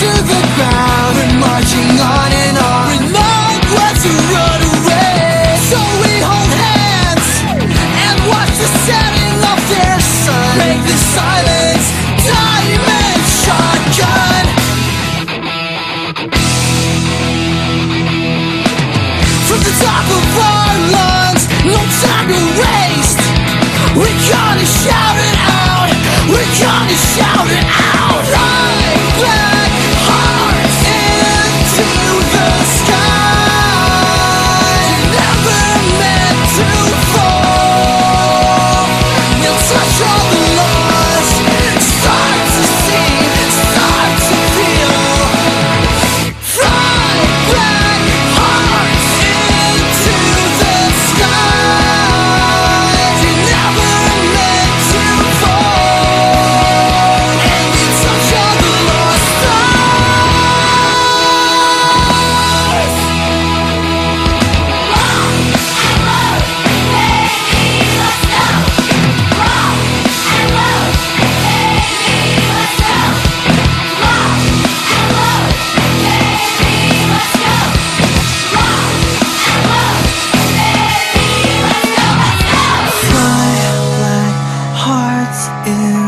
to the ground. We're marching on and on. We're glad to run away. So we hold hands and watch the setting of their sun. Break the silence. Diamond shotgun. From the top of our lungs, no time to waste. We gotta shout it out. We gotta shout it in